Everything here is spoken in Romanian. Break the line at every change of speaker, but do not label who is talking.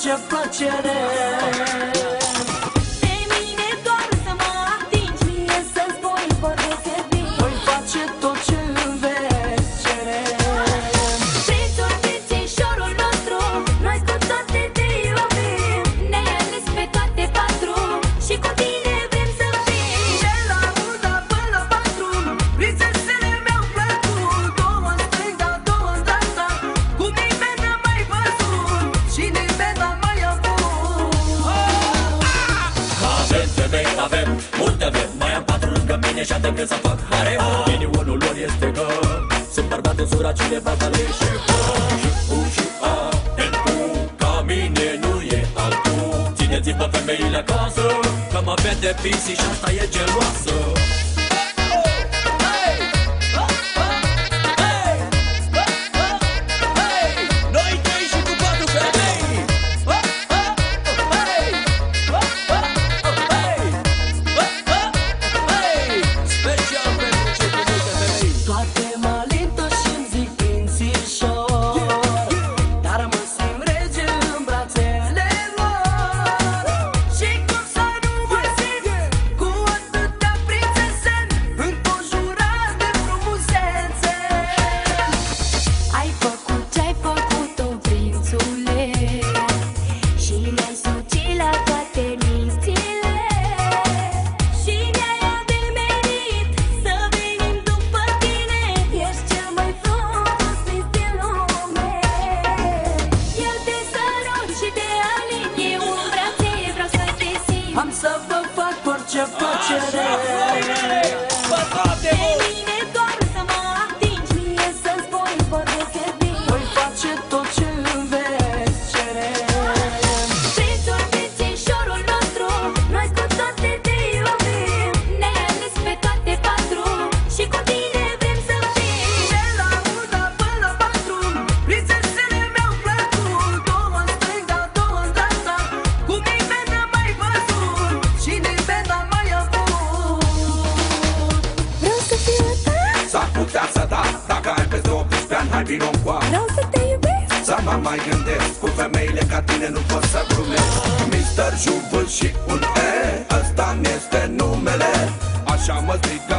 paça paça
avem femei, avem multe avem Mai am patru lângă mine și atât să fac harem. Minionul lor este că sunt bărbat în sura cineva tale și Și U și A, N, U, ca mine nu e altul. Țineți-vă femeile acasă, că mă vede pisi și asta e geloasă.
Just put your butcher,
butcher, butcher, butcher, butcher, butcher,
S-ar putea să da. Dacă ai peste 18 ani, hai vino cu
Vreau să te iubesc.
Să mă mai gândesc Cu femeile ca tine nu pot să glumesc. Mister Juvân și un E Ăsta mi este numele. Așa mă strigă